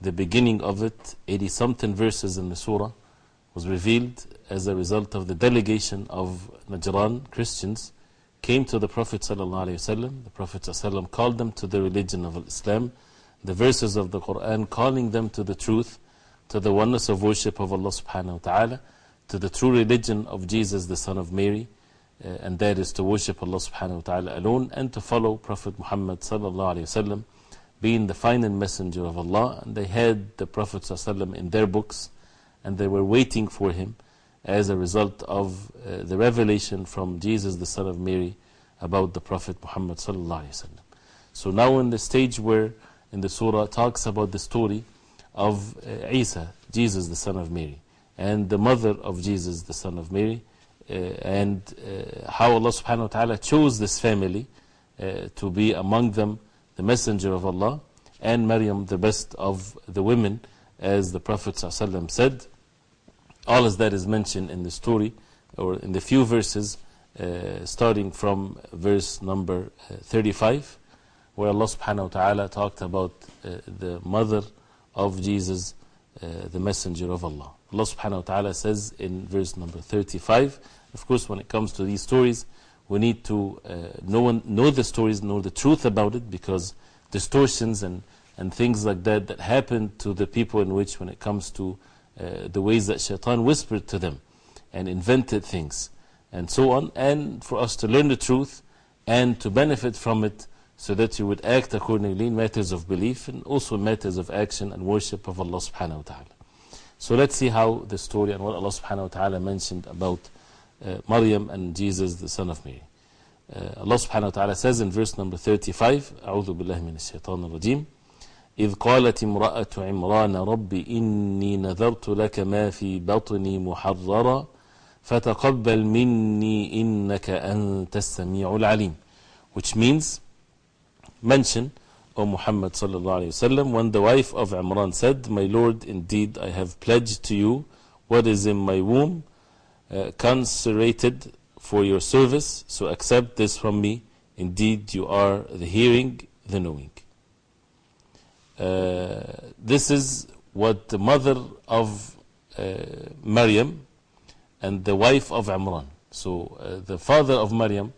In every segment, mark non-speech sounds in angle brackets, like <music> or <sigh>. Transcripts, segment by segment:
The beginning of it 80 something verses in the surah was revealed as a result of the delegation of Najran Christians came to the Prophet ﷺ. The Prophet ﷺ called them to the religion of Islam, the verses of the Quran calling them to the truth, to the oneness of worship of Allah subhanahu wa to the true religion of Jesus, the son of Mary, uh, and that is to worship Allah subhanahu wa ta'ala alone and to follow Prophet Muhammad sallallahu alayhi wa sallam, being the final messenger of Allah. And they had the Prophet ﷺ in their books and they were waiting for him as a result of uh, the revelation from Jesus, the son of Mary, about the Prophet Muhammad. So now in the stage where in the surah talks about the story of uh, Isa, Jesus, the son of Mary, and the mother of Jesus, the son of Mary, uh, and uh, how Allah subhanahu wa ta'ala chose this family to be among them the messenger of Allah, and Maryam, the best of the women, as the Prophet ﷺ said. All of that is mentioned in the story, or in the few verses, uh, starting from verse number uh, 35, where Allah subhanahu wa ta'ala talked about uh, the mother of Jesus, the messenger of Allah. Allah subhanahu wa ta'ala says in verse number 35, of course, when it comes to these stories, we need to uh, know, know the stories, know the truth about it, because distortions and, and things like that that happen to the people in which, when it comes to uh, the ways that shaitan whispered to them and invented things and so on, and for us to learn the truth and to benefit from it so that you would act accordingly in matters of belief and also matters of action and worship of Allah subhanahu wa ta'ala. So let's see how the story and what Allah subhanahu wa ta'ala mentioned about Maryam and Jesus, the son of Mary. Uh, Allah subhanahu wa ta'ala says in verse number 35, أعوذ بالله من الشيطان الرجيم إذ قالت امرأة عمران رب إني نذرت لك ما في بطني محررا فتقبل مني إنك أنت السميع العليم which means mention O Muhammad sallallahu alayhi wasallam, when the wife of Imran said, My Lord, indeed I have pledged to you what is in my womb, uh, consecrated for your service, so accept this from me. Indeed, you are the hearing, the knowing. Uh, this is what the mother of uh, Maryam and the wife of Imran. So, uh, the father of Maryam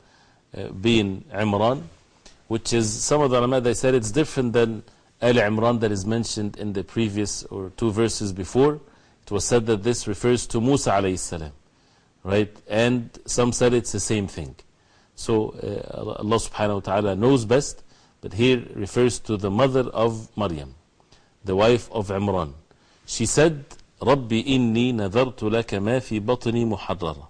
being Imran, which is some of the ulama they said it's different than Al Imran that is mentioned in the previous or two verses before. It was said that this refers to Musa alayhi salam, right? And some said it's the same thing. So uh, Allah subhanahu wa ta'ala knows best, but here refers to the mother of Maryam, the wife of Imran. She said, Rabbi inni nadartu laka ma fi batni muharrara.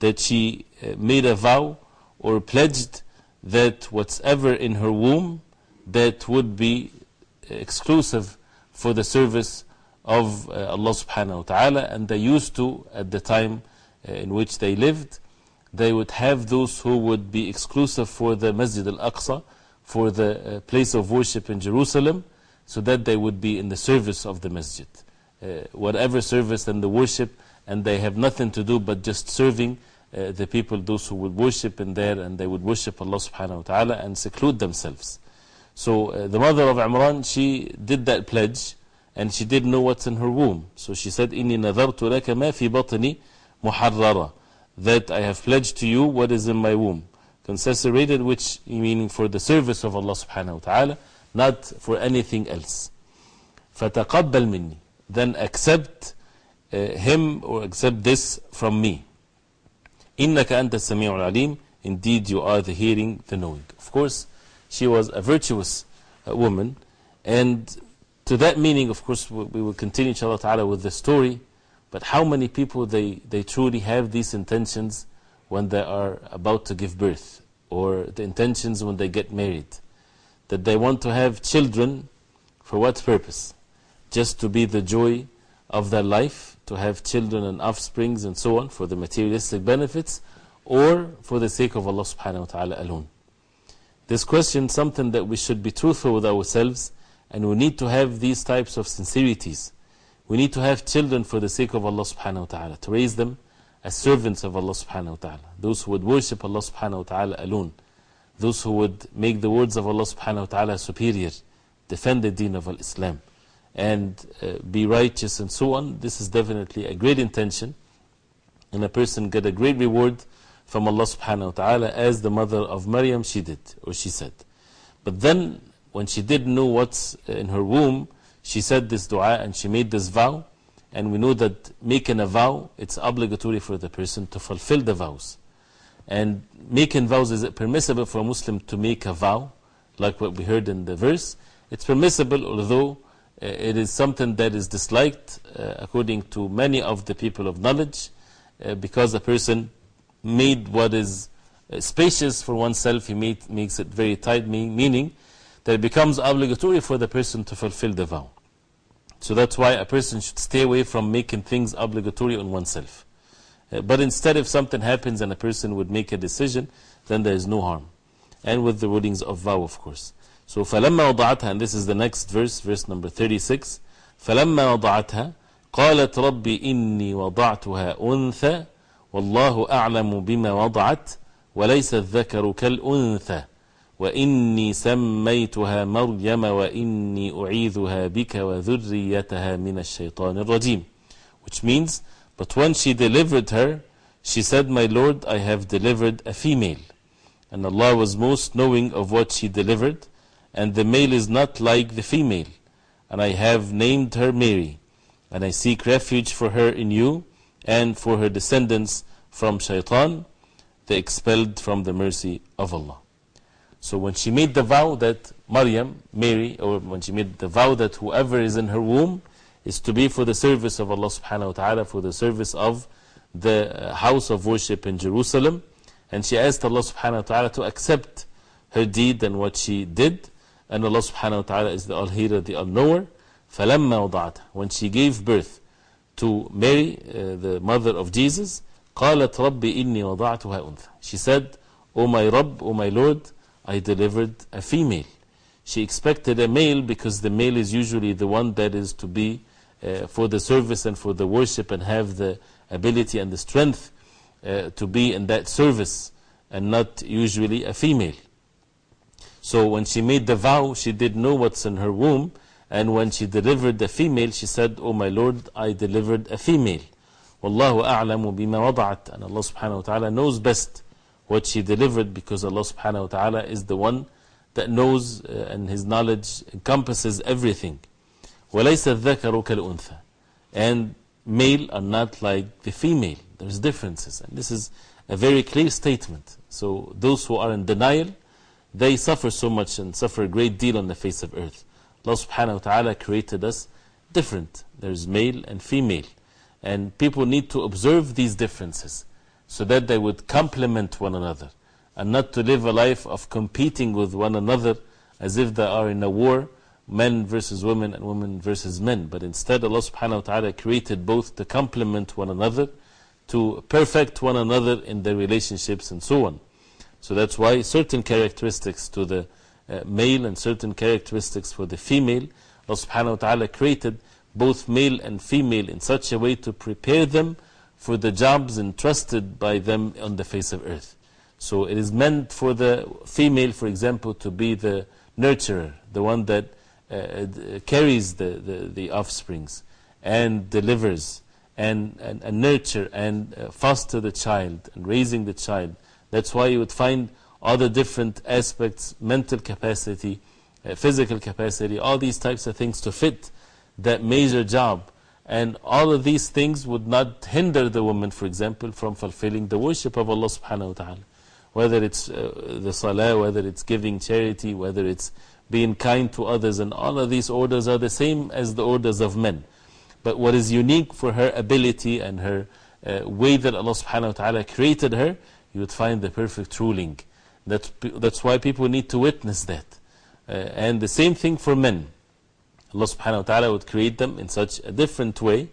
That she uh, made a vow or pledged that whatsoever in her womb that would be exclusive for the service of uh, Allah subhanahu wa ta'ala, and they used to at the time in which they lived they would have those who would be exclusive for the Masjid al-Aqsa for the uh, place of worship in Jerusalem so that they would be in the service of the masjid whatever service and the worship and they have nothing to do but just serving uh, the people, those who would worship in there, and they would worship Allah subhanahu wa ta'ala and seclude themselves. So uh, the mother of Imran, she did that pledge, and she didn't know what's in her womb. So she said, إِنِّي نَذَرْتُ لَكَ مَا فِي بَطْنِي مُحَرَّرًا That I have pledged to you what is in my womb. Consecrated, which meaning for the service of Allah subhanahu wa ta'ala, not for anything else. فَتَقَبَّلْ مِنِّي then accept uh, him or accept this from me. إِنَّكَ أَنْتَ السَّمِيعُ الْعَلِيمُ Indeed, you are the hearing, the knowing. Of course, she was a virtuous uh, woman. And to that meaning, of course, we we will continue, inshallah ta'ala, with the story. but how many people they, they truly have these intentions when they are about to give birth, or the intentions when they get married? That they want to have children for what purpose? Just to be the joy of their life, to have children and offsprings and so on for the materialistic benefits, or for the sake of Allah subhanahu wa ta'ala alone. This question is something that we should be truthful with ourselves and we need to have these types of sincerities. We need to have children for the sake of Allah subhanahu wa ta'ala, to raise them as servants of Allah subhanahu wa ta'ala, those who would worship Allah subhanahu wa ta'ala alone, those who would make the words of Allah subhanahu wa ta'ala superior, defend the deen of Islam, and uh, be righteous and so on. This is definitely a great intention, and a person get a great reward from Allah subhanahu wa ta'ala as the mother of Maryam she did, or she said. But then, when she didn't know what's in her womb, she said this dua and she made this vow. And we know that making a vow, it's obligatory for the person to fulfill the vows. And making vows, is it permissible for a Muslim to make a vow, like what we heard in the verse? It's permissible, although uh, it is something that is disliked uh, according to many of the people of knowledge, uh, because a person made what is spacious for oneself, he made, makes it very tight, meaning that it becomes obligatory for the person to fulfill the vow. So that's why a person should stay away from making things obligatory on oneself. Uh, but instead, if something happens and a person would make a decision, then there is no harm. And with the rulings of vow, of course. So, فَلَمَّا وَضَعَتْهَا And this is the next verse, verse number 36. فَلَمَّا وَضَعَتْهَا قالت ربي إني وضعتها أنثى والله أعلم بما وضعت وليس الذكر كالأنثى وإني سميتها مريم وإني أعيذها بك وذريتها من الشيطان الرجيم which means but when she delivered her she said my Lord I have delivered a female and Allah was most knowing of what she delivered and the male is not like the female and I have named her Mary and I seek refuge for her in you and for her descendants from shaitan the expelled from the mercy of Allah so when she made the vow that Maryam, Mary, or when she made the vow that whoever is in her womb is to be for the service of Allah subhanahu wa ta'ala, for the service of the house of worship in Jerusalem, and she asked Allah subhanahu wa ta'ala to accept her deed and what she did, and Allah subhanahu wa ta'ala is the All-Hearer, the All-Knower. فَلَمَّا وَضَعَتْ When she gave birth to Mary, uh, the mother of Jesus, قالت ربي إني وضعتها أنثى She said, O my Rabb, O my Lord, I delivered a female. She expected a male because the male is usually the one that is to be uh, for the service and for the worship and have the ability and the strength uh, to be in that service and not usually a female. So when she made the vow, she did know what's in her womb. And when she delivered the female, she said, Oh my Lord, I delivered a female. Wallahu a'lamu bima wada'at. And Allah subhanahu wa ta'ala knows best what she delivered because Allah subhanahu wa ta'ala is the one that knows uh, and His knowledge encompasses everything. وَلَيْسَ الذَّكَرُ كَالْأُنثَى And male are not like the female. There's differences. And this is a very clear statement. So those who are in denial, they suffer so much and suffer a great deal on the face of earth. Allah subhanahu wa ta'ala created us different. There's male and female. And people need to observe these differences so that they would complement one another and not to live a life of competing with one another as if they are in a war, men versus women and women versus men. But instead, Allah subhanahu wa ta'ala created both to complement one another, to perfect one another in their relationships and so on. So that's why certain characteristics to the uh, male and certain characteristics for the female, Allah subhanahu wa ta'ala created both male and female in such a way to prepare them for the jobs entrusted by them on the face of earth. So it is meant for the female, for example, to be the nurturer, the one that uh, carries the, the, the, offsprings and delivers and, and, and nurture and uh, foster the child and raising the child. That's why you would find all the different aspects, mental capacity, uh, physical capacity, all these types of things to fit that major job And all of these things would not hinder the woman, for example, from fulfilling the worship of Allah subhanahu wa ta'ala. Whether it's uh, the salah, whether it's giving charity, whether it's being kind to others, and all of these orders are the same as the orders of men. But what is unique for her ability and her uh, way that Allah subhanahu wa ta'ala created her, you would find the perfect ruling. That's, that's why people need to witness that. Uh, and the same thing for men. Allah subhanahu wa ta'ala would create them in such a different way,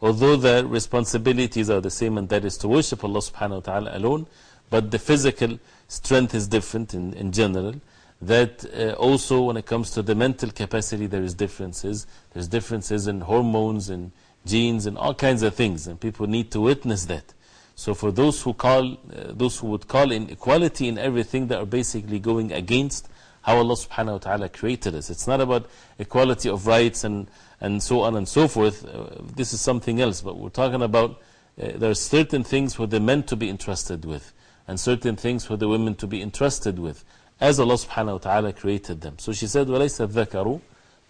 although the responsibilities are the same, and that is to worship Allah subhanahu wa ta'ala alone, but the physical strength is different in, in general. That uh, also, when it comes to the mental capacity, there is differences. There's differences in hormones and genes and all kinds of things, and people need to witness that. So, for those who, call, uh, those who would call in equality in everything, they are basically going against how Allah subhanahu wa ta'ala created us. It's not about equality of rights and, and so on and so forth. Uh, this is something else. But we're talking about uh, there are certain things for the men to be entrusted with, and certain things for the women to be entrusted with, as Allah subhanahu wa ta'ala created them. So she said, وَلَيْسَ الذَّكَرُ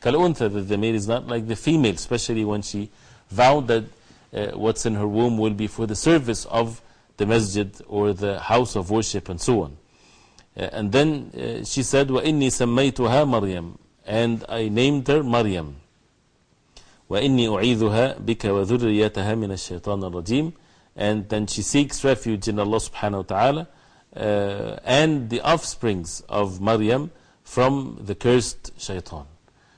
كَالْأُنْثَى That the male is not like the female, especially when she vowed that uh, what's in her womb will be for the service of the masjid or the house of worship and so on. Uh, and then uh, she said, وَإِنِّي سَمَّيْتُهَا مَرْيَمْ And I named her Maryam. وَإِنِّي أُعِيذُهَا بِكَ وَذُرِّيَّتَهَا مِنَ الشَّيْطَانِ الرَّجِيمِ And then she seeks refuge in Allah subhanahu wa ta'ala uh, and the offsprings of Maryam from the cursed shaitan.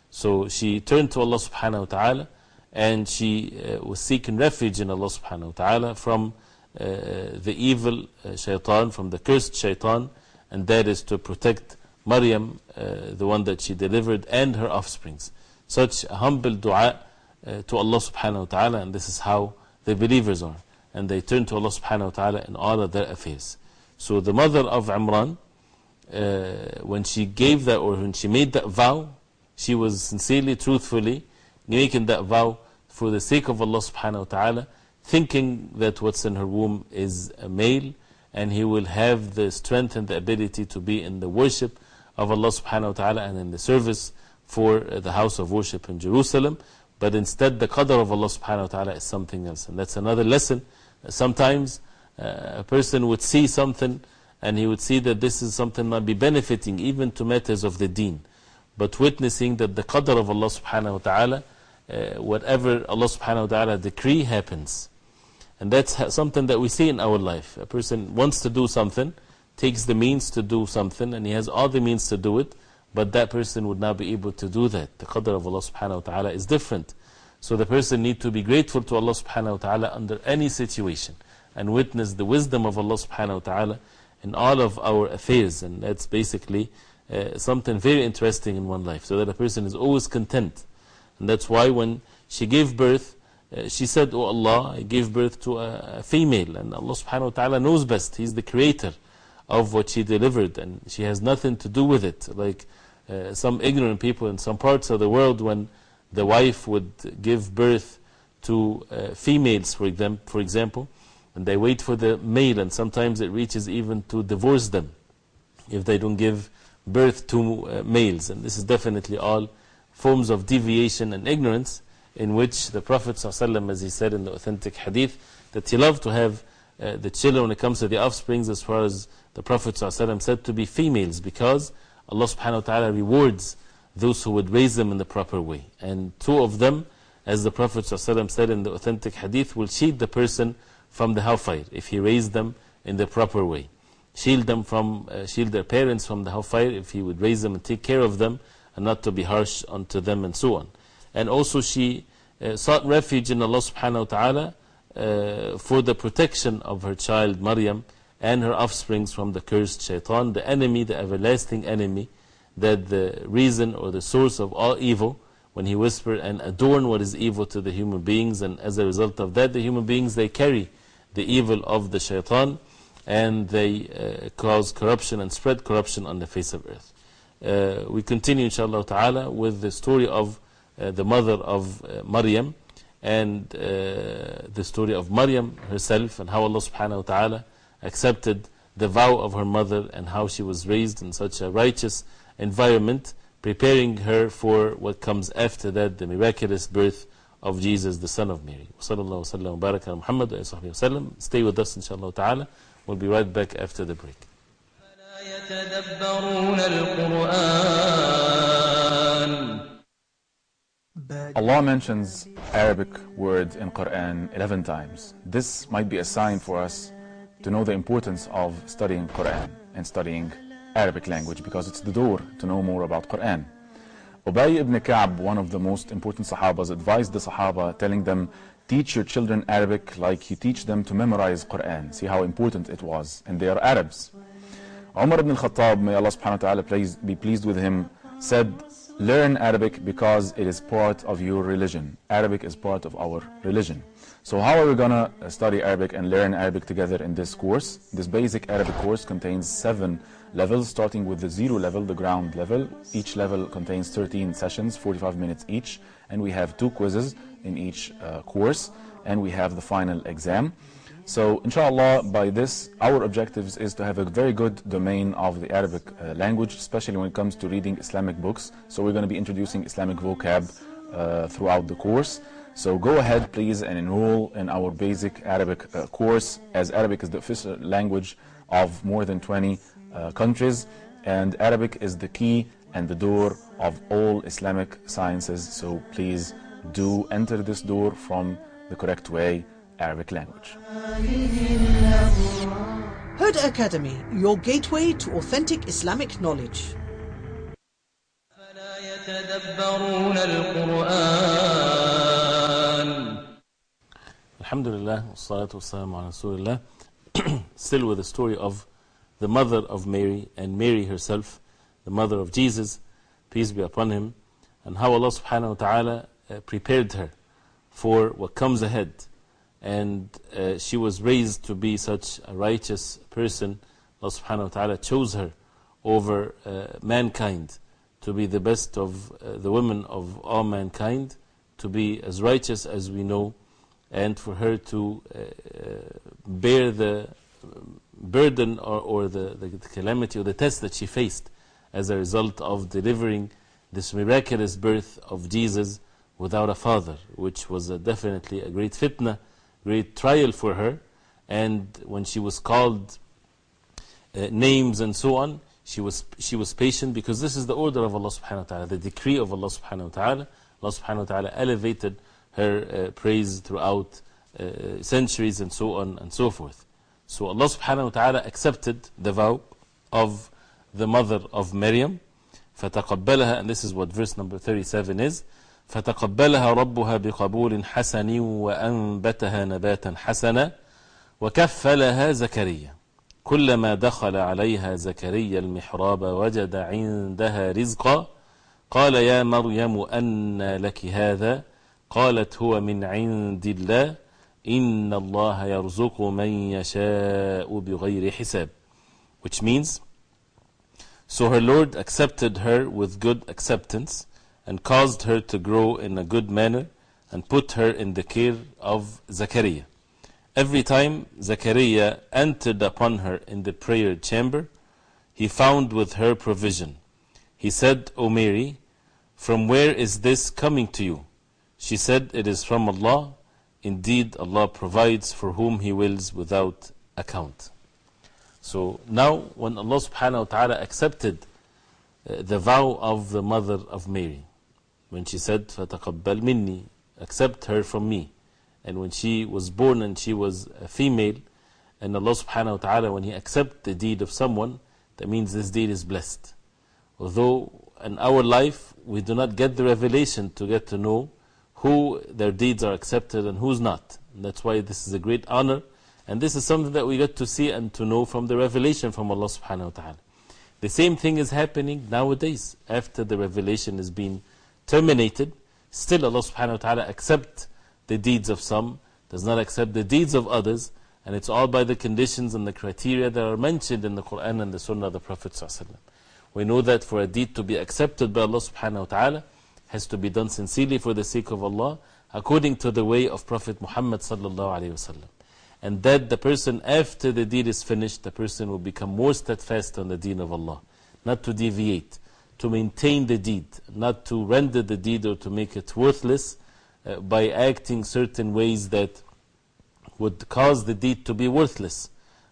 So she turned to Allah subhanahu wa ta'ala and she uh, was seeking refuge in Allah subhanahu wa ta'ala from uh, the evil uh, shaitan, from the cursed shaitan, and that is to protect Maryam, uh, the one that she delivered, and her offsprings. Such a humble dua uh, to Allah subhanahu wa ta'ala, and this is how the believers are. And they turn to Allah subhanahu wa ta'ala in all of their affairs. So the mother of Imran, uh, when she gave that or when she made that vow, she was sincerely, truthfully making that vow for the sake of Allah subhanahu wa ta'ala, thinking that what's in her womb is a male and he will have the strength and the ability to be in the worship of Allah subhanahu wa ta'ala and in the service for the house of worship in Jerusalem. But instead, the qadr of Allah subhanahu wa ta'ala is something else. And that's another lesson. Sometimes uh, a person would see something and he would see that this is something might be benefiting even to matters of the deen. But witnessing that the qadr of Allah subhanahu wa ta'ala, uh, whatever Allah subhanahu wa ta'ala decree happens. And that's something that we see in our life. A person wants to do something, takes the means to do something, and he has all the means to do it, but that person would not be able to do that. The qadr of Allah subhanahu wa ta'ala is different. So the person needs to be grateful to Allah subhanahu wa ta'ala under any situation and witness the wisdom of Allah subhanahu wa ta'ala in all of our affairs. And that's basically uh, something very interesting in one life. So that a person is always content. And that's why when she gave birth, uh, she said, Oh Allah, I gave birth to a, a, female, and Allah subhanahu wa ta'ala knows best. He's the creator of what she delivered, and she has nothing to do with it. Like uh, some ignorant people in some parts of the world, when the wife would give birth to uh, females, for, them, for example, and they wait for the male, and sometimes it reaches even to divorce them if they don't give birth to males. And this is definitely all forms of deviation and ignorance in which the Prophet ﷺ, as he said in the authentic hadith, that he loved to have uh, the children when it comes to the offsprings, as far as the Prophet ﷺ said, to be females, because Allah subhanahu wa ta'ala rewards those who would raise them in the proper way. And two of them, as the Prophet ﷺ said in the authentic hadith, will shield the person from the hellfire if he raised them in the proper way. Shield them from, uh, shield their parents from the hellfire if he would raise them and take care of them and not to be harsh unto them and so on. And also she uh, sought refuge in Allah subhanahu wa ta'ala uh, for the protection of her child Maryam and her offsprings from the cursed shaitan, the enemy, the everlasting enemy, that the reason or the source of all evil, when he whispered and adorn what is evil to the human beings, and as a result of that, the human beings they carry the evil of the shaitan and they uh, cause corruption and spread corruption on the face of earth. Uh, we continue, inshaAllah ta'ala, with the story of the mother of uh, Maryam and the story of Maryam herself and how Allah subhanahu wa ta'ala accepted the vow of her mother and how she was raised in such a righteous environment, preparing her for what comes after that, the miraculous birth of Jesus, the son of Mary. وصلى الله وسلم وبارك على محمد وآله وصحبه وسلم. Stay with us inshallah ta'ala. We'll be right back after the break. لا يتدبرون القرآن Allah mentions Arabic words in Quran 11 times. This might be a sign for us to know the importance of studying Quran and studying Arabic language because it's the door to know more about Quran. Ubay ibn Ka'b, one of the most important Sahabas, advised the Sahaba telling them, teach your children Arabic like you teach them to memorize Quran. See how important it was. And they are Arabs. Umar ibn al-Khattab, may Allah subhanahu wa ta'ala be pleased with him, said, learn Arabic because it is part of your religion. Arabic is part of our religion. So how are we going to study Arabic and learn Arabic together in this course? This basic Arabic course contains seven levels, starting with the zero level, the ground level. Each level contains 13 sessions, 45 minutes each, and we have two quizzes in each uh, course, and we have the final exam. So inshallah, by this, our objectives is to have a very good domain of the Arabic uh, language, especially when it comes to reading Islamic books. So we're going to be introducing Islamic vocab uh, throughout the course. So go ahead, please, and enroll in our basic Arabic uh, course, as Arabic is the official language of more than 20 uh, countries, and Arabic is the key and the door of all Islamic sciences. So please do enter this door from the correct way, Arabic language. Huda Academy, your gateway to authentic Islamic knowledge. Alhamdulillah, salatu wassalamu. <clears throat> Still with the story of the mother of Mary and Mary herself, the mother of Jesus, peace be upon him, and how Allah subhanahu wa ta'ala uh, prepared her for what comes ahead. And uh, she was raised to be such a righteous person. Allah subhanahu wa ta'ala chose her over uh, mankind to be the best of uh, the women of all mankind, to be as righteous as we know, and for her to bear the burden or, or the, the calamity or the test that she faced as a result of delivering this miraculous birth of Jesus without a father, which was definitely a great fitna, great trial for her. And when she was called uh, names and so on, she was, she was patient because this is the order of Allah subhanahu wa ta'ala, the decree of Allah subhanahu wa ta'ala. Allah subhanahu wa ta'ala elevated her uh, praise throughout uh, centuries and so on and so forth. So Allah subhanahu wa ta'ala accepted the vow of the mother of Maryam. فتقبلها and this is what verse number 37 is فتقبلها ربها بقبول حسن وأنبتها نباتا حسنا وكفلها زكريا. كلما دخل عليها زكريا المحراب وجد عندها رزقا. قال يا مريم أن لك هذا؟ قالت هو من عند الله. إن الله يرزق من يشاء بغير حساب. Which means so her Lord accepted her with good acceptance. And caused her to grow in a good manner and put her in the care of Zachariah. Every time Zachariah entered upon her in the prayer chamber, he found with her provision. He said, O Mary, from where is this coming to you? She said, It is from Allah. Indeed, Allah provides for whom He wills without account. So now, when Allah subhanahu wa ta'ala accepted uh, the vow of the mother of Mary, when she said, فَتَقَبَّلْ minni, accept her from me. And when she was born and she was a female, and Allah subhanahu wa ta'ala, when He accepts the deed of someone, that means this deed is blessed. Although in our life we do not get the revelation to get to know who their deeds are accepted and who's not. And that's why this is a great honor. And this is something that we get to see and to know from the revelation from Allah subhanahu wa ta'ala. The same thing is happening nowadays. After the revelation has been terminated, still Allah subhanahu wa ta'ala accepts the deeds of some, does not accept the deeds of others, and it's all by the conditions and the criteria that are mentioned in the Quran and the Sunnah of the Prophet. We know that for a deed to be accepted by Allah subhanahu wa ta'ala, has to be done sincerely for the sake of Allah, according to the way of Prophet Muhammad. And that the person, after the deed is finished, the person will become more steadfast on the deen of Allah. Not to deviate, to maintain the deed, not to render the deed or to make it worthless, uh, by acting certain ways that would cause the deed to be worthless,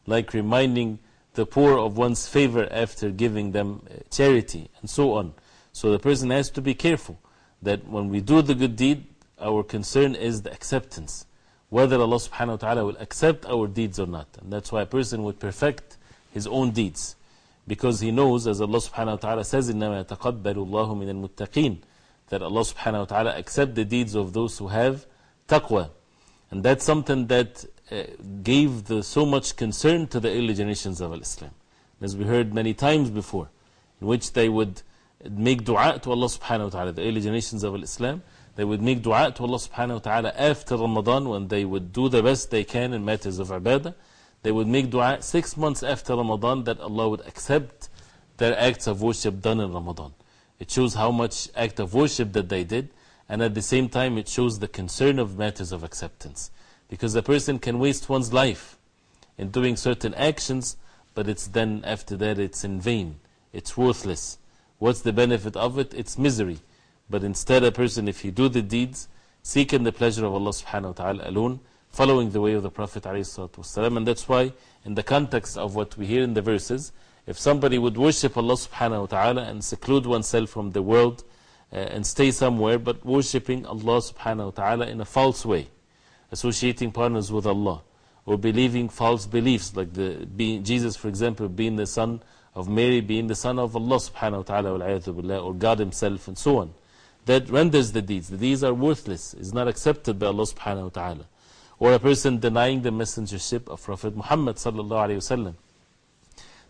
like reminding the poor of one's favor after giving them uh, charity, and so on. So the person has to be careful that when we do the good deed, our concern is the acceptance, whether Allah subhanahu wa ta'ala will accept our deeds or not. And that's why a person would perfect his own deeds Because he knows, as Allah subhanahu wa ta'ala says, إِنَّمَا يَتَقَبَّلُ اللَّهُ مِنَ الْمُتَّقِينَ that Allah subhanahu wa ta'ala accept the deeds of those who have taqwa. And that's something that uh, gave the, so much concern to the early generations of Islam. As we heard many times before, in which they would make dua to Allah subhanahu wa ta'ala, the early generations of Islam, they would make dua to Allah subhanahu wa ta'ala after Ramadan when they would do the best they can in matters of ibadah. They would make dua six months after Ramadan that Allah would accept their acts of worship done in Ramadan. It shows how much act of worship that they did, and at the same time, it shows the concern of matters of acceptance. Because a person can waste one's life in doing certain actions, but it's then after that it's in vain, it's worthless. What's the benefit of it? It's misery. But instead, a person, if he do the deeds, seeking the pleasure of Allah subhanahu wa ta'ala alone, following the way of the Prophet ﷺ, and that's why, in the context of what we hear in the verses, if somebody would worship Allah subhanahu wa ta'ala and seclude oneself from the world uh, and stay somewhere, but worshipping Allah subhanahu wa ta'ala in a false way, associating partners with Allah, or believing false beliefs, like the, being, Jesus, for example, being the son of Mary, being the son of Allah subhanahu wa ta'ala, or God Himself, and so on. That renders the deeds. The deeds are worthless, is not accepted by Allah subhanahu wa ta'ala Or a person denying the messengership of Prophet Muhammad sallallahu alayhi wa sallam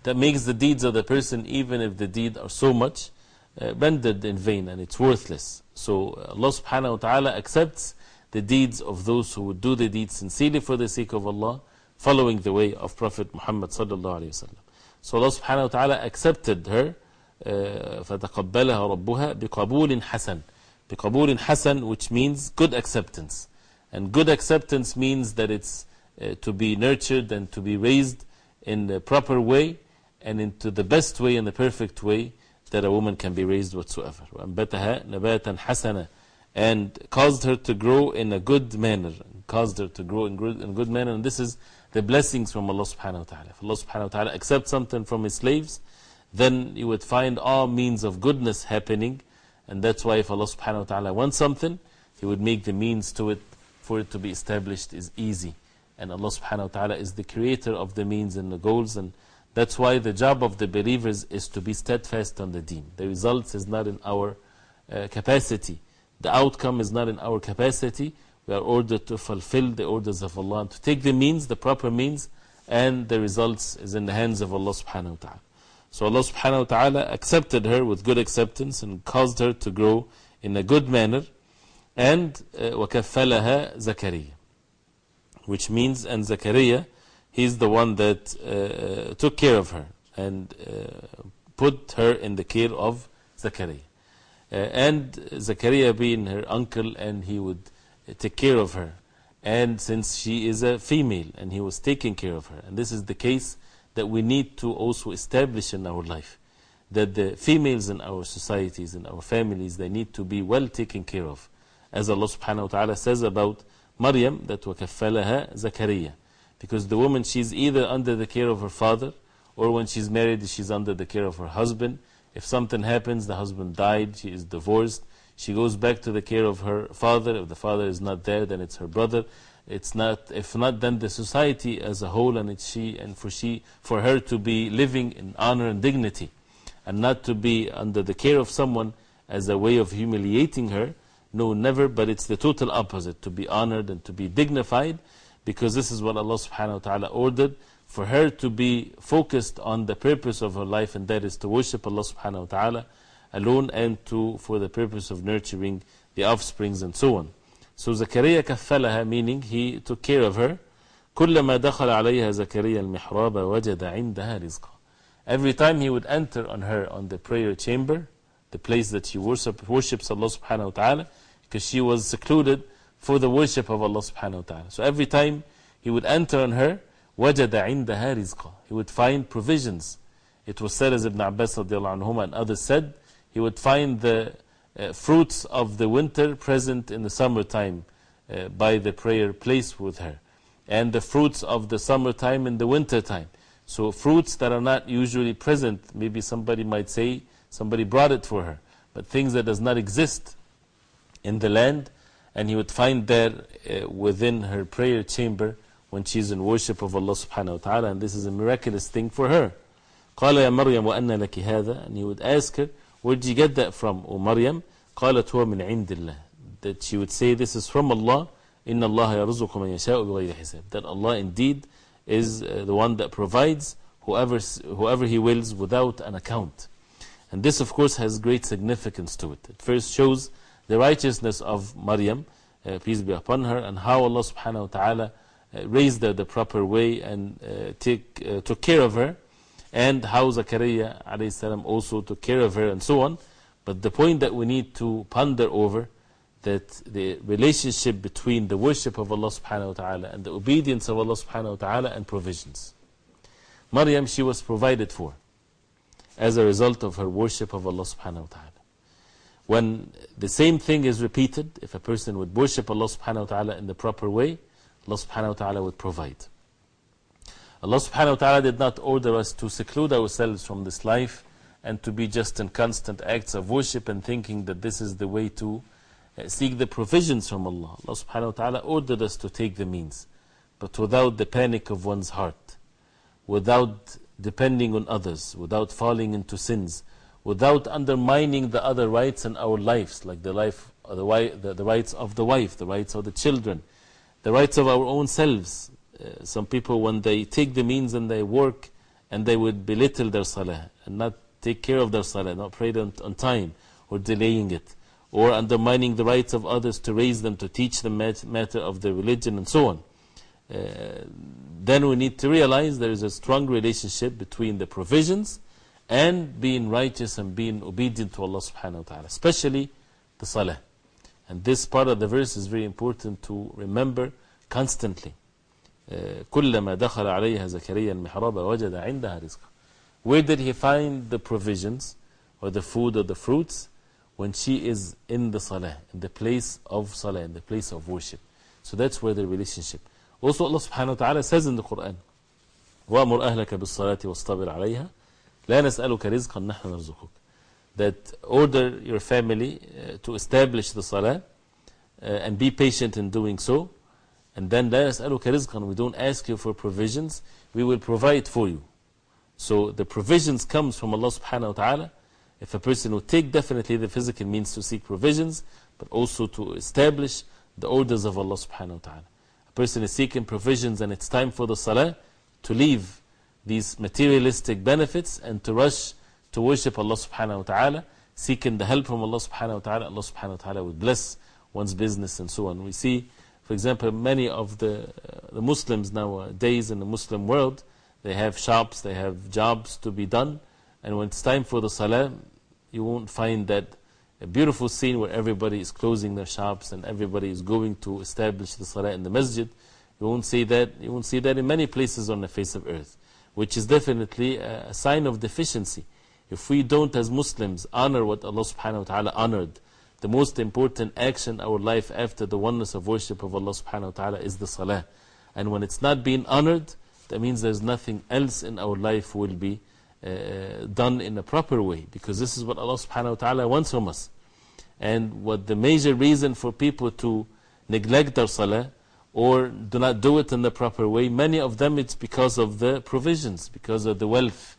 that makes the deeds of the person, even if the deed are so much, uh, rendered in vain and it's worthless. So Allah subhanahu wa ta'ala accepts the deeds of those who would do the deeds sincerely for the sake of Allah, following the way of Prophet Muhammad sallallahu alayhi wa sallam. So Allah subhanahu wa ta'ala accepted her, uh, فَتَقَبَّلَهَا رَبُّهَا بِقَبُولٍ حَسَنٍ بِقَبُولٍ حَسَنٍ which means good acceptance. And good acceptance means that it's uh, to be nurtured and to be raised in the proper way and into the best way and the perfect way that a woman can be raised whatsoever. وَأَنْبَتَهَا نَبَاتًا حَسَنًا And caused her to grow in a good manner. Caused her to grow in good, in good manner. And this is the blessings from Allah subhanahu wa ta'ala. If Allah subhanahu wa ta'ala accepts something from His slaves, then you would find all means of goodness happening. And that's why if Allah subhanahu wa ta'ala wants something, He would make the means to it for it to be established is easy. And Allah subhanahu wa ta'ala is the creator of the means and the goals. And that's why the job of the believers is to be steadfast on the deen. The results is not in our uh, capacity. The outcome is not in our capacity. We are ordered to fulfill the orders of Allah, to take the means, the proper means, and the results is in the hands of Allah subhanahu wa ta'ala. So Allah subhanahu wa ta'ala accepted her with good acceptance and caused her to grow in a good manner And uh, وَكَفَّلَهَا زَكَرِيَّ Which means, and Zakaria, he's the one that uh, took care of her and uh, put her in the care of Zakaria. Uh, and Zakaria being her uncle, and he would take care of her. And since she is a female, and he was taking care of her. And this is the case that we need to also establish in our life. That the females in our societies, in our families, they need to be well taken care of. As Allah subhanahu wa ta'ala says about Maryam, that وَكَفَّلَهَا Zakaria. Because the woman, she's either under the care of her father, or when she's married, she's under the care of her husband. If something happens, the husband died, she is divorced, she goes back to the care of her father. If the father is not there, then it's her brother. It's not, if not, then the society as a whole, and it's she, and for she, for her to be living in honor and dignity, and not to be under the care of someone as a way of humiliating her. No, never, but it's the total opposite to be honored and to be dignified because this is what Allah subhanahu wa ta'ala ordered for her to be focused on the purpose of her life, and that is to worship Allah subhanahu wa ta'ala alone and to, for the purpose of nurturing the offsprings and so on. So Zakaria كفلها, meaning he took care of her. كلما دخل عليها زكريا المحراب وجد عندها رزقا. Every time he would enter on her on the prayer chamber, the place that she worship, worships Allah subhanahu wa ta'ala, because she was secluded for the worship of Allah subhanahu wa ta'ala. So every time he would enter on her, وَجَدَ عِنْدَهَا رِزْقًا He would find provisions. It was said as Ibn Abbas radiallahu anhuma and others said, he would find the uh, fruits of the winter present in the summertime uh, by the prayer placed with her, and the fruits of the summertime in the wintertime. So, fruits that are not usually present, maybe somebody might say somebody brought it for her, but things that does not exist in the land, and he would find there uh, within her prayer chamber when she's in worship of Allah subhanahu wa ta'ala, and this is a miraculous thing for her. قال يا مريم وأن لك هذا and he would ask her where did you get that from O Maryam قالت هو من عند الله that she would say this is from Allah إن الله يرزق من يشاء بغير حساب that Allah indeed is uh, the one that provides whoever, whoever He wills without an account and this of course has great significance to it it first shows the righteousness of Maryam uh, peace be upon her and how Allah subhanahu wa ta'ala uh, raised her the proper way and uh, take, uh, took care of her and how Zakaria alayhi salam also took care of her and so on. But the point that we need to ponder over that the relationship between the worship of Allah subhanahu wa ta'ala and the obedience of Allah subhanahu wa ta'ala and provisions. Maryam, she was provided for as a result of her worship of Allah subhanahu wa ta'ala. When the same thing is repeated, if a person would worship Allah subhanahu wa ta'ala in the proper way, Allah subhanahu wa ta'ala would provide. Allah subhanahu wa ta'ala did not order us to seclude ourselves from this life and to be just in constant acts of worship and thinking that this is the way to uh, seek the provisions from Allah. Allah subhanahu wa ta'ala ordered us to take the means, but without the panic of one's heart, without depending on others, without falling into sins, without undermining the other rights in our lives, like the, life, uh, the, the, the rights of the wife, the rights of the children, the rights of our own selves. Uh, some people, when they take the means and they work, and they would belittle their salah and not take care of their salah, not pray on, on time, or delaying it, or undermining the rights of others to raise them, to teach them mat matter of the religion, and so on. Uh, then we need to realize there is a strong relationship between the provisions and being righteous and being obedient to Allah subhanahu wa ta'ala, especially the salah. And this part of the verse is very important to remember constantly. كلما دخل عليها زكريا المحراب وجد عندها رزقا Where did he find the provisions or the food or the fruits? When she is in the salah, in the place of salah, in the place of worship. So that's where the relationship. Also Allah subhanahu wa ta'ala says in the Quran, وَأَمُرْ أَهْلَكَ بِالصَّلَاةِ وَاصْطَبِرْ عَلَيْهَا لَا نَسْأَلُكَ رِزْقًا نَحْنُ نَرْزُقُكَ That order your family uh, to establish the salah uh, and be patient in doing so. And then لا نسألك رزقا we don't ask you for provisions, we will provide for you. So the provisions comes from Allah subhanahu wa ta'ala. If a person will take definitely the physical means to seek provisions, but also to establish the orders of Allah subhanahu wa ta'ala. A person is seeking provisions and it's time for the salah to leave these materialistic benefits and to rush to worship Allah subhanahu wa ta'ala, seeking the help from Allah subhanahu wa ta'ala. Allah subhanahu wa ta'ala will bless one's business and so on. We see, for example, many of the, uh, the Muslims nowadays in the Muslim world, they have shops, they have jobs to be done, and when it's time for the salah, you won't find that a beautiful scene where everybody is closing their shops and everybody is going to establish the salah in the masjid. You won't see that, you won't see that in many places on the face of earth, which is definitely a, sign of deficiency. If we don't, as Muslims, honor what Allah subhanahu wa ta'ala honored, the most important action in our life after the oneness of worship of Allah subhanahu wa ta'ala is the salah. And when it's not being honored, that means there's nothing else in our life will be uh, done in a proper way. Because this is what Allah subhanahu wa ta'ala wants from us. And what the major reason for people to neglect their salah or do not do it in the proper way, many of them it's because of the provisions, because of the wealth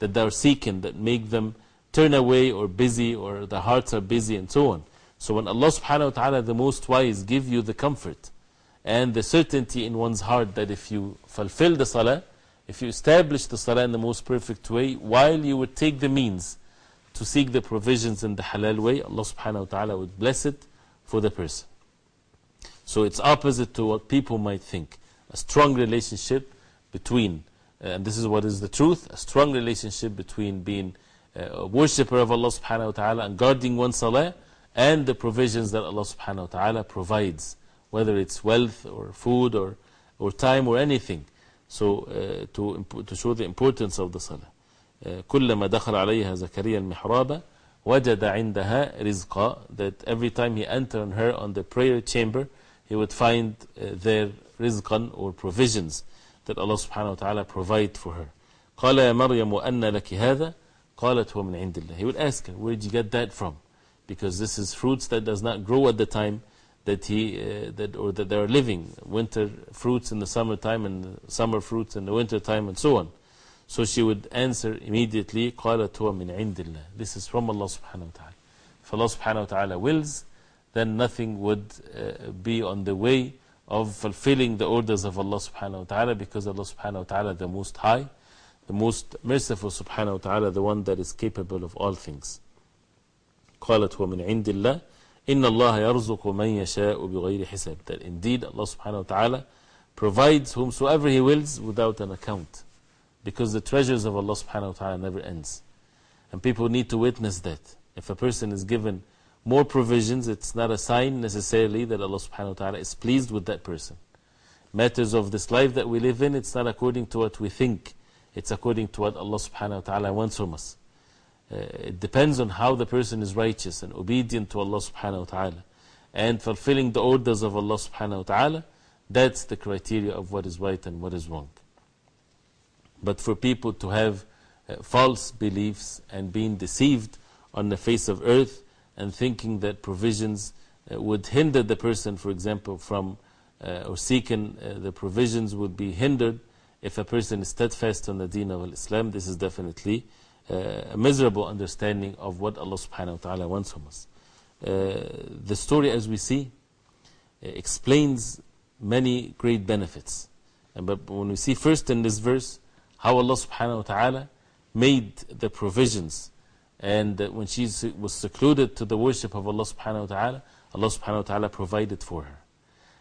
that they are seeking that make them turn away or busy or their hearts are busy and so on. So when Allah subhanahu wa ta'ala, the most wise, give you the comfort and the certainty in one's heart that if you fulfill the salah, if you establish the salah in the most perfect way, while you would take the means to seek the provisions in the halal way, Allah subhanahu wa ta'ala would bless it for the person. So it's opposite to what people might think. A strong relationship between, uh, and this is what is the truth, a strong relationship between being a worshipper of Allah subhanahu wa ta'ala and guarding one's salah and the provisions that Allah subhanahu wa ta'ala provides, whether it's wealth or food or, or time or anything. So, uh, to, to show the importance of the salah. كلما دخل عليها زكريا المحراب وَجَدَ عِنْدَهَا رِزْقًا That every time he entered her on the prayer chamber, he would find uh, there rizqan or provisions that Allah subhanahu wa ta'ala provide for her. قال يا مريم أن لك هذا قالت هو من عند الله He would ask her, where did you get that from? Because this is fruits that does not grow at the time that he, uh, that, or that they are living. Winter fruits in the summertime and summer fruits in the winter time and so on. So she would answer immediately, قالت هو من عند الله This is from Allah subhanahu wa ta'ala. If Allah subhanahu wa ta'ala wills, then nothing would uh, be on the way of fulfilling the orders of Allah subhanahu wa ta'ala because Allah subhanahu wa ta'ala the most high, the most merciful subhanahu wa ta'ala, the one that is capable of all things. قالت هو من عند الله إن الله يرزق من يشاء بغير حساب That indeed Allah subhanahu wa ta'ala provides whomsoever He wills without an account. Because the treasures of Allah subhanahu wa ta'ala never ends. And people need to witness that. If a person is given more provisions, it's not a sign necessarily that Allah subhanahu wa ta'ala is pleased with that person. Matters of this life that we live in, it's not according to what we think. It's according to what Allah subhanahu wa ta'ala wants from us. Uh, it depends on how the person is righteous and obedient to Allah subhanahu wa ta'ala and fulfilling the orders of Allah subhanahu wa ta'ala. That's the criteria of what is right and what is wrong. But for people to have uh, false beliefs and being deceived on the face of earth and thinking that provisions uh, would hinder the person, for example, from uh, or seeking uh, the provisions would be hindered if a person is steadfast on the deen of Islam, this is definitely a miserable understanding of what Allah subhanahu wa ta'ala wants from us. The story, as we see, explains many great benefits. But when we see first in this verse how Allah subhanahu wa ta'ala made the provisions and that when she was secluded to the worship of Allah subhanahu wa ta'ala, Allah subhanahu wa ta'ala provided for her.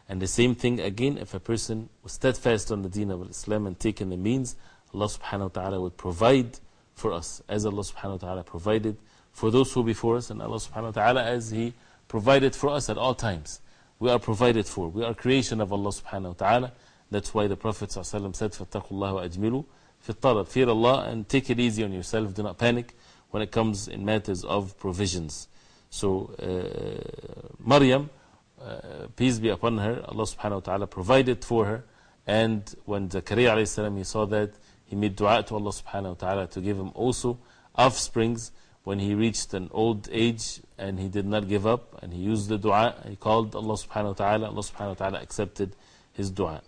And the same thing again, if a person was steadfast on the deen of Islam and taken the means, Allah subhanahu wa ta'ala would provide for us, as Allah subhanahu wa ta'ala provided for those who before us, and Allah subhanahu wa ta'ala as He provided for us at all times. We are provided for. We are creation of Allah subhanahu wa ta'ala. That's why the Prophet said, فَاتَّقُوا اللَّهَ وَأَجْمِلُوا فِي الطَّلَبِ Fear Allah and take it easy on yourself. Do not panic when it comes in matters of provisions. So, uh, Maryam, uh, peace be upon her, Allah subhanahu wa ta'ala provided for her. And when Zakaria alayhi salam, he saw that, he made dua to Allah subhanahu wa ta'ala to give him also offsprings when he reached an old age and he did not give up and he used the dua, he called Allah subhanahu wa ta'ala, Allah subhanahu wa ta'ala accepted his dua.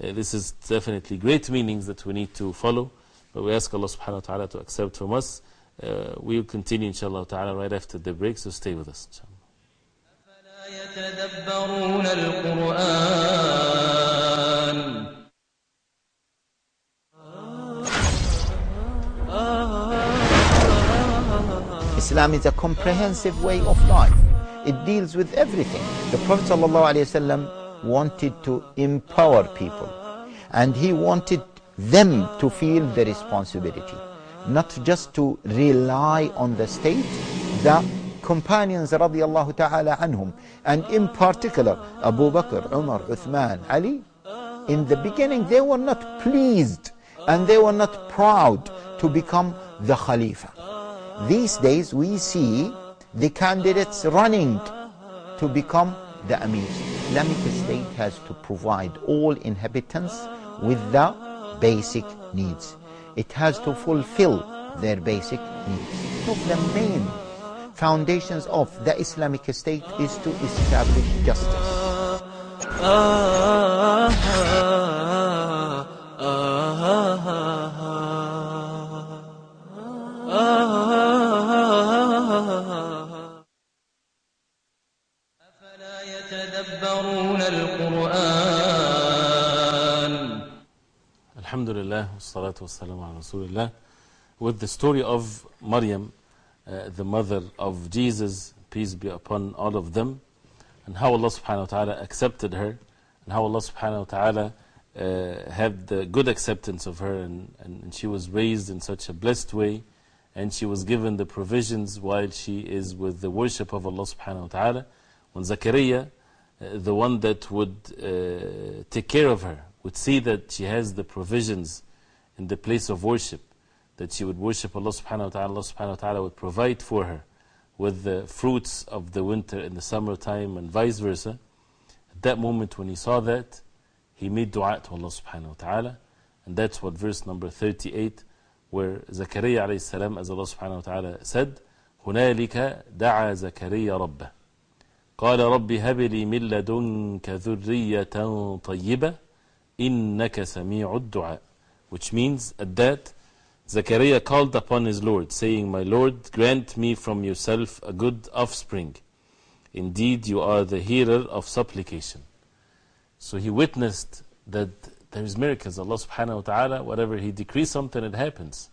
Uh, this is definitely great meanings that we need to follow, but we ask Allah subhanahu wa ta'ala to accept from us. Uh, we'll continue inshallah ta'ala right after the break, so stay with us. Inshallah. أفلا يتدبرون القرآن Islam is a comprehensive way of life. It deals with everything. The Prophet ﷺ wanted to empower people and he wanted them to feel the responsibility, not just to rely on the state. The companions radiallahu ta'ala anhum and in particular Abu Bakr, Umar, Uthman, Ali, in the beginning they were not pleased and they were not proud to become the Khalifa. These days we see the candidates running to become the Amir. Islamic State has to provide all inhabitants with the basic needs. It has to fulfill their basic needs. One of the main foundations of the Islamic State is to establish justice. Ah, ah, ah. Alhamdulillah, salatu wassalamu ala Rasulullah. With the story of Maryam, uh, the mother of Jesus, peace be upon all of them, and how Allah subhanahu wa ta'ala accepted her, and how Allah subhanahu wa ta'ala uh, had the good acceptance of her, and, and, she was raised in such a blessed way, and she was given the provisions while she is with the worship of Allah subhanahu wa ta'ala. When Zakaria, uh, the one that would take care of her, would see that she has the provisions in the place of worship, that she would worship Allah subhanahu wa ta'ala, Allah subhanahu wa ta'ala would provide for her with the fruits of the winter in the summertime and vice versa. At that moment when he saw that, he made dua to Allah subhanahu wa ta'ala. And that's what verse number 38, where Zakaria alayhi salam, as Allah subhanahu wa ta'ala said, هنالك دعا زكريا ربه قال رب هب لي من لدنك ذرية طيبة إنك سميع الدعاء which means at that Zechariah called upon his Lord saying my Lord grant me from yourself a good offspring indeed you are the hearer of supplication so he witnessed that there is miracles Allah subhanahu wa ta'ala whatever he decrees something it happens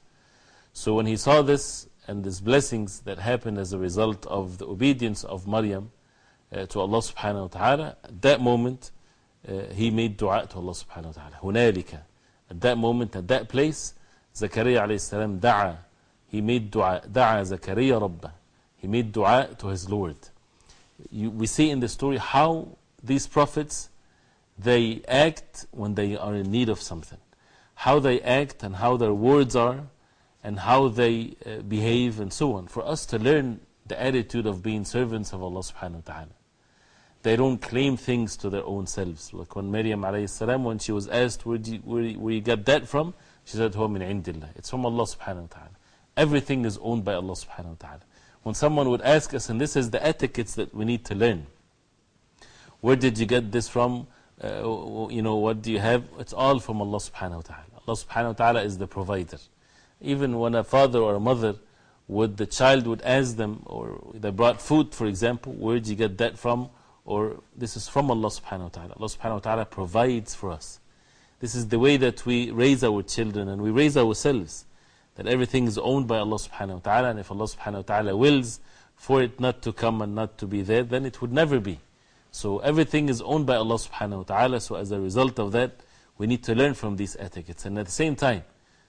so when he saw this and these blessings that happened as a result of the obedience of Maryam uh, to Allah subhanahu wa ta'ala, at that moment uh, he made dua to Allah subhanahu wa ta'ala. هنالك At that moment, at that place, Zakaria alayhi salam da'a. He made dua. Da'a Zakaria Rabbah. He made dua to his Lord. You, we see in the story how these prophets they act when they are in need of something. How they act and how their words are and how they uh, behave and so on. For us to learn the attitude of being servants of Allah subhanahu wa ta'ala. They don't claim things to their own selves. Like when Maryam alayhi salam, when she was asked, where, you, where, where you got that from? She said, هو من عند الله. It's from Allah subhanahu wa ta'ala. Everything is owned by Allah subhanahu wa ta'ala. When someone would ask us, and this is the etiquettes that we need to learn. Where did you get this from? Uh, you know, what do you have? It's all from Allah subhanahu wa ta'ala. Allah subhanahu wa ta'ala is the provider. Even when a father or a mother would, the child would ask them, or they brought food, for example, where did you get that from? Or this is from Allah subhanahu wa ta'ala. Allah subhanahu wa ta'ala provides for us. This is the way that we raise our children and we raise ourselves. That everything is owned by Allah subhanahu wa ta'ala, and if Allah subhanahu wa ta'ala wills for it not to come and not to be there, then it would never be. So everything is owned by Allah subhanahu wa ta'ala, so as a result of that, we need to learn from these etiquettes. And at the same time,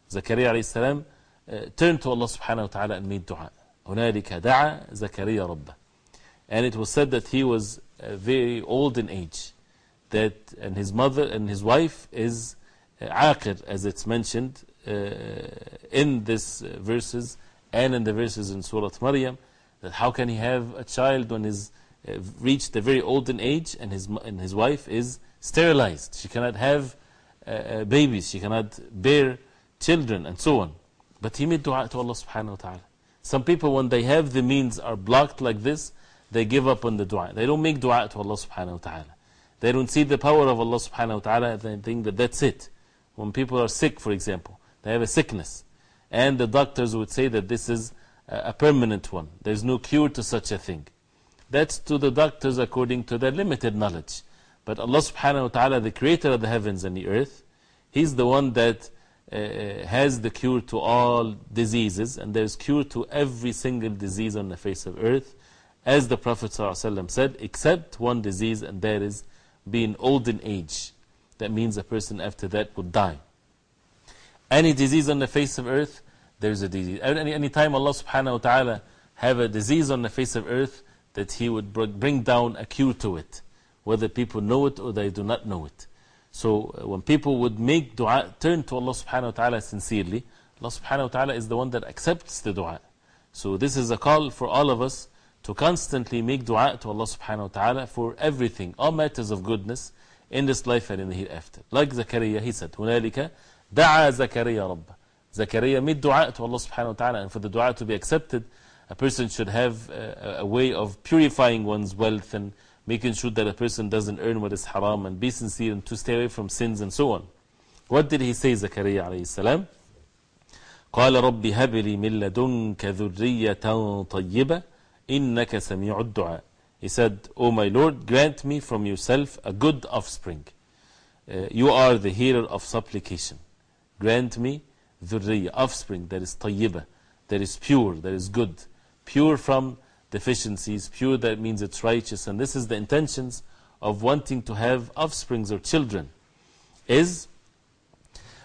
Zakaria alayhi salam uh, turned to Allah subhanahu wa ta'ala and made dua. هنالك دعا زكريا ربه. And it was said that he was uh, very old in age. That, and his mother and his wife is uh, Aqir, as it's mentioned uh, in these uh, verses and in the verses in Surah Maryam. That how can he have a child when he's uh, reached a very old in age and his, and his wife is sterilized? She cannot have uh, babies, she cannot bear children, and so on. But he made dua to Allah subhanahu wa ta'ala. Some people, when they have the means, are blocked like this, they give up on the dua. They don't make dua to Allah subhanahu wa ta'ala. They don't see the power of Allah subhanahu wa ta'ala, and they think that that's it. When people are sick, for example, they have a sickness, and the doctors would say that this is a permanent one, there's no cure to such a thing. That's to the doctors according to their limited knowledge. But Allah subhanahu wa ta'ala, the creator of the heavens and the earth, He's the one that uh, has the cure to all diseases, and there's cure to every single disease on the face of earth as the Prophet ﷺ said, except one disease, and that is being old in age. That means a person after that would die. Any disease on the face of earth, there's a disease. Any, any time Allah subhanahu wa ta'ala have a disease on the face of earth, that He would bring down a cure to it, whether people know it or they do not know it. So uh, when people would make dua, turn to Allah subhanahu wa ta'ala sincerely, Allah subhanahu wa ta'ala is the one that accepts the dua. So this is a call for all of us to constantly make dua to Allah subhanahu wa ta'ala for everything, all matters of goodness in this life and in the hereafter. Like Zakaria, he said, هنالك دعا زكريا ربه. Zakaria made dua to Allah subhanahu wa ta'ala, and for the dua to be accepted, a person should have a, a way of purifying one's wealth and making sure that a person doesn't earn what is haram and be sincere and to stay away from sins and so on. What did he say, Zakaria alayhi salam? قال رب هب لي من لدنك ذرية طيبة إنك سميع الدعاء He said, O my Lord, grant me from yourself a good offspring. Uh, you are the hearer of supplication. Grant me ذرية, offspring that is طيبة, that is pure, that is good. Pure from deficiencies, pure that means it's righteous. And this is the intentions of wanting to have offsprings or children. Is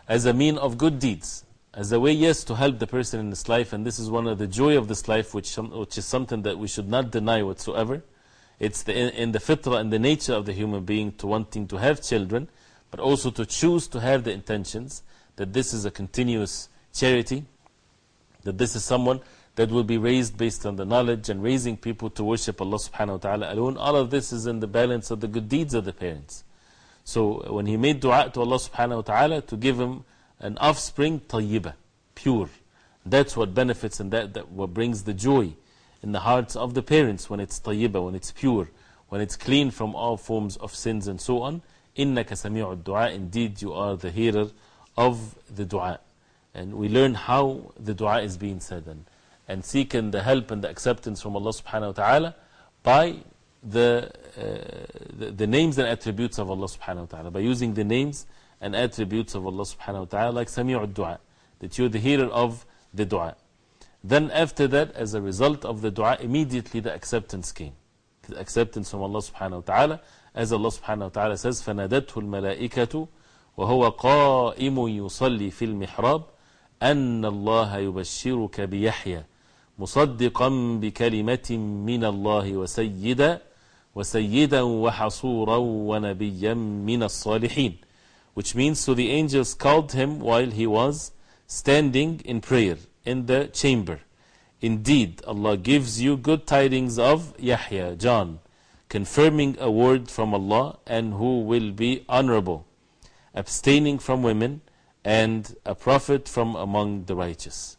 as a mean of good deeds as a way, yes, to help the person in this life, and this is one of the joy of this life, which, which is something that we should not deny whatsoever. It's the, in, the fitrah and the nature of the human being to wanting to have children, but also to choose to have the intentions that this is a continuous charity, that this is someone that will be raised based on the knowledge and raising people to worship Allah subhanahu wa ta'ala alone. All of this is in the balance of the good deeds of the parents. So when he made dua to Allah subhanahu wa ta'ala to give him an offspring, tayyiba, pure. That's what benefits and that, that what brings the joy in the hearts of the parents when it's tayyiba, when it's pure, when it's clean from all forms of sins and so on. إِنَّكَ سَمِيعُ الدُّعَاء Indeed, you are the hearer of the dua. And we learn how the dua is being said and, and seeking the help and the acceptance from Allah subhanahu wa ta'ala by the, uh, the, the names and attributes of Allah subhanahu wa ta'ala. By using the names and attributes of Allah subhanahu wa ta'ala, like Sami'ud dua, that you're the hearer of the dua. Then, after that, as a result of the dua, immediately the acceptance came. The acceptance from Allah subhanahu wa ta'ala, as Allah subhanahu wa ta'ala says, فَنَادَتْهُ الْمَلَائِكَةُ وَهُوَ قَائِمٌ يُصَلِّي فِي الْمِحْرَابِ أَنَّ اللَّهَ يُبَشِّرُكَ بِيَحْيَى مصدقا بكلمة من الله وسيدا وسيدا وحصورا ونبيا من الصالحين which means so the angels called him while he was standing in prayer in the chamber indeed Allah gives you good tidings of Yahya John confirming a word from Allah and who will be honorable abstaining from women and a prophet from among the righteous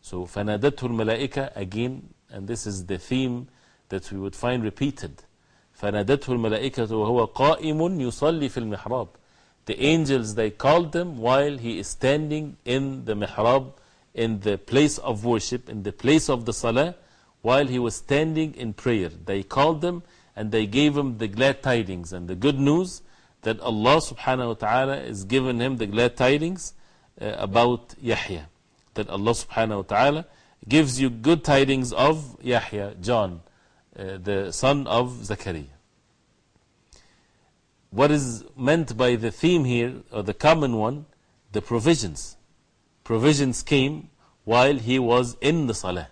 so فنادته الملائكة again and this is the theme that we would find repeated فنادته الملائكة وهو قائم يصلي في المحراب the angels they called them while he is standing in the mihrab in the place of worship in the place of the salah while he was standing in prayer. They called them and they gave him the glad tidings and the good news that Allah subhanahu wa ta'ala is giving him the glad tidings uh, about Yahya. That Allah subhanahu wa ta'ala gives you good tidings of Yahya, John, uh, the son of Zakaria. What is meant by the theme here, or the common one, the provisions. Provisions came while he was in the salah.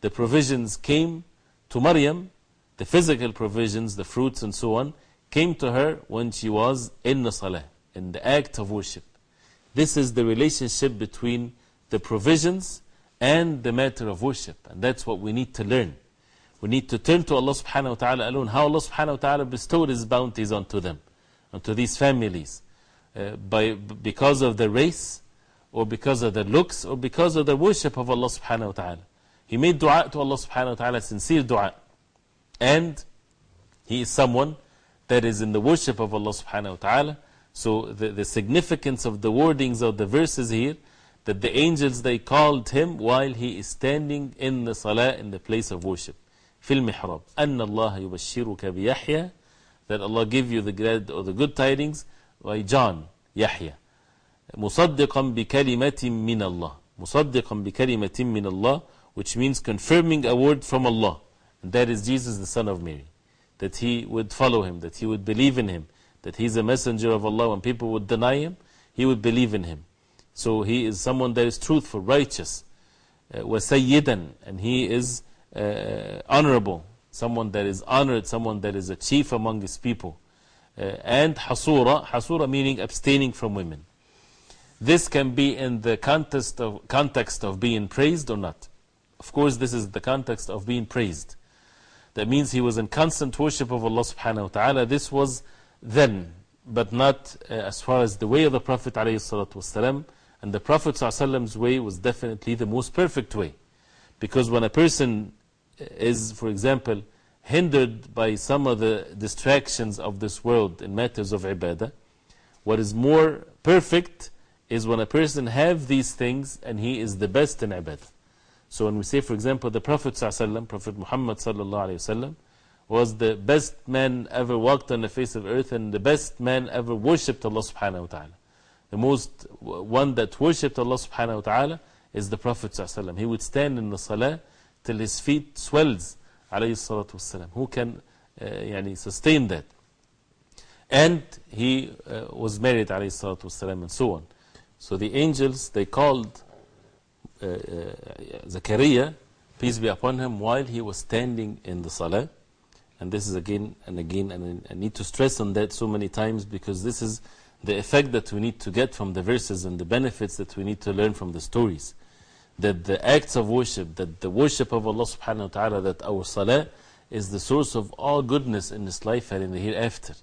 The provisions came to Maryam, the physical provisions, the fruits and so on, came to her when she was in the salah, in the act of worship. This is the relationship between the provisions and the matter of worship. And that's what we need to learn. We need to turn to Allah subhanahu wa ta'ala alone. How Allah subhanahu wa ta'ala bestowed His bounties onto them, onto these families. Uh, by, because of the race, or because of the looks, or because of the worship of Allah subhanahu wa ta'ala. He made dua to Allah subhanahu wa ta'ala, sincere dua. And he is someone that is in the worship of Allah subhanahu wa ta'ala. So the, the significance of the wordings of the verses here that the angels they called him while he is standing in the salah in the place of worship. في المحراب أن الله يبشرك بيحيى that Allah give you the glad or the good tidings by John Yahya مصدقا بكلمة من الله مصدقا بكلمة من الله which means confirming a word from Allah and that is Jesus the son of Mary that he would follow him that he would believe in him that he's a messenger of Allah when people would deny him he would believe in him so he is someone that is truthful, righteous, uh, وَسَيِّدًا and he is uh, honorable, someone that is honored, someone that is a chief among his people. Uh, and hasura, hasura meaning abstaining from women. This can be in the context of, context of being praised or not. Of course, this is the context of being praised. That means he was in constant worship of Allah subhanahu wa ta'ala. This was then, but not uh, as far as the way of the Prophet wasalam. And the Prophet ﷺ's way was definitely the most perfect way. Because when a person is, for example, hindered by some of the distractions of this world in matters of ibadah, what is more perfect is when a person have these things and he is the best in ibadah. So when we say, for example, the Prophet ﷺ, Prophet Muhammad ﷺ, was the best man ever walked on the face of earth and the best man ever worshipped Allah subhanahu wa ta'ala. The most one that worshipped Allah subhanahu wa ta'ala is the Prophet sallallahu He would stand in the salah till his feet swells alayhi salatu wasalam. Who can uh, yani sustain that? And he uh, was married alayhi salatu wasalam and so on. So the angels, they called uh, uh, peace be upon him, while he was standing in the salah. And this is again and again, and I need to stress on that so many times because this is the effect that we need to get from the verses and the benefits that we need to learn from the stories. That the acts of worship, that the worship of Allah subhanahu wa ta'ala, that our salah is the source of all goodness in this life and in the hereafter.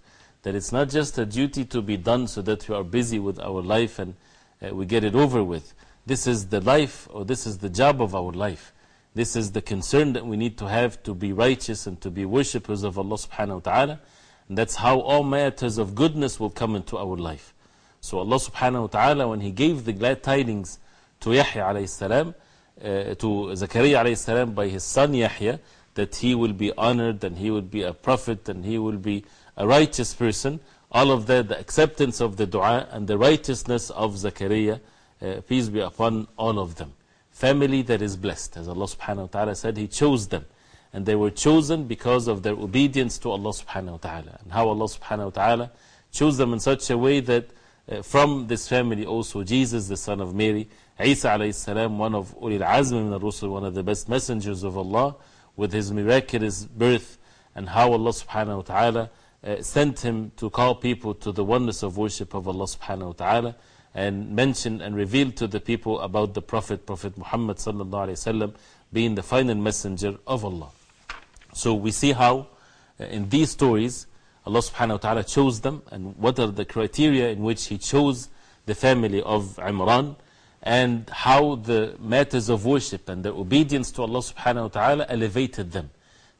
That it's not just a duty to be done so that we are busy with our life and uh, we get it over with. This is the life, or this is the job of our life. This is the concern that we need to have to be righteous and to be worshippers of Allah subhanahu wa ta'ala. And that's how all matters of goodness will come into our life. So Allah subhanahu wa ta'ala, when He gave the glad tidings to Yahya alayhi salam, uh, to Zakaria alayhi salam by his son Yahya, that he will be honored and he will be a prophet and he will be a righteous person. All of that, the acceptance of the dua and the righteousness of Zakaria, uh, peace be upon all of them. Family that is blessed. As Allah subhanahu wa ta'ala said, He chose them. And they were chosen because of their obedience to Allah subhanahu wa ta'ala. And how Allah subhanahu wa ta'ala chose them in such a way that from this family also Jesus, the son of Mary, Isa alayhi salam, one of Ulil Azm min al-Rusul, one of the best messengers of Allah, with his miraculous birth, and how Allah subhanahu wa ta'ala uh, sent him to call people to the oneness of worship of Allah subhanahu wa ta'ala, and mention and reveal to the people about the Prophet, Prophet Muhammad sallallahu alayhi wasallam, being the final messenger of Allah. So we see how uh, in these stories, Allah subhanahu wa ta'ala chose them, and what are the criteria in which He chose the family of Imran, and how the matters of worship and their obedience to Allah subhanahu wa ta'ala elevated them,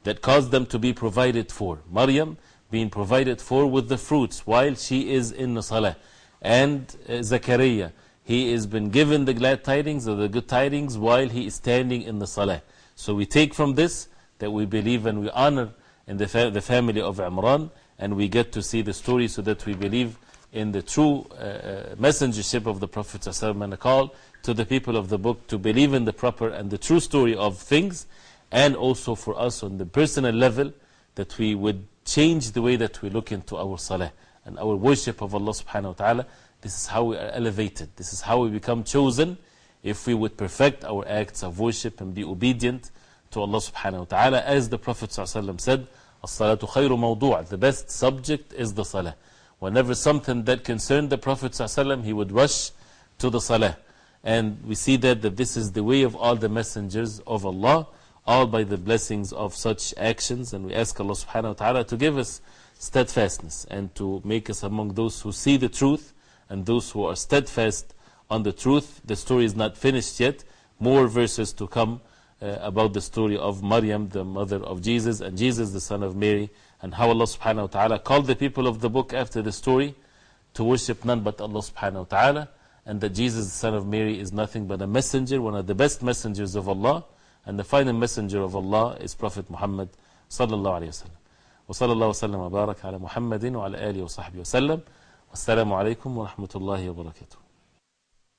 that caused them to be provided for. Maryam being provided for with the fruits while she is in the salah. And uh, Zakaria, he has been given the glad tidings or the good tidings while he is standing in the salah. So we take from this that we believe and we honor in the, fa the family of Imran, and we get to see the story so that we believe in the true uh, uh, messengership of the Prophet ﷺ and a call to the people of the book to believe in the proper and the true story of things, and also for us on the personal level that we would change the way that we look into our salah and our worship of Allah subhanahu wa ta'ala. This is how we are elevated. This is how we become chosen if we would perfect our acts of worship and be obedient to Allah subhanahu wa ta'ala. As the Prophet ﷺ said, As-salatu khayru mawdu' The best subject is the salah. Whenever something that concerned the Prophet ﷺ, he would rush to the salah. And we see that, that this is the way of all the messengers of Allah, all by the blessings of such actions. And we ask Allah subhanahu wa ta'ala to give us steadfastness and to make us among those who see the truth and those who are steadfast on the truth. The story is not finished yet. More verses to come about the story of Maryam, the mother of Jesus, and Jesus, the son of Mary, and how Allah subhanahu wa ta'ala called the people of the book after the story to worship none but Allah subhanahu wa ta'ala, and that Jesus, the son of Mary, is nothing but a messenger, one of the best messengers of Allah, and the final messenger of Allah is Prophet Muhammad sallallahu alayhi wa sallam. وصلى الله وسلم وبارك على محمد وعلى آله وصحبه وسلم والسلام عليكم ورحمة الله وبركاته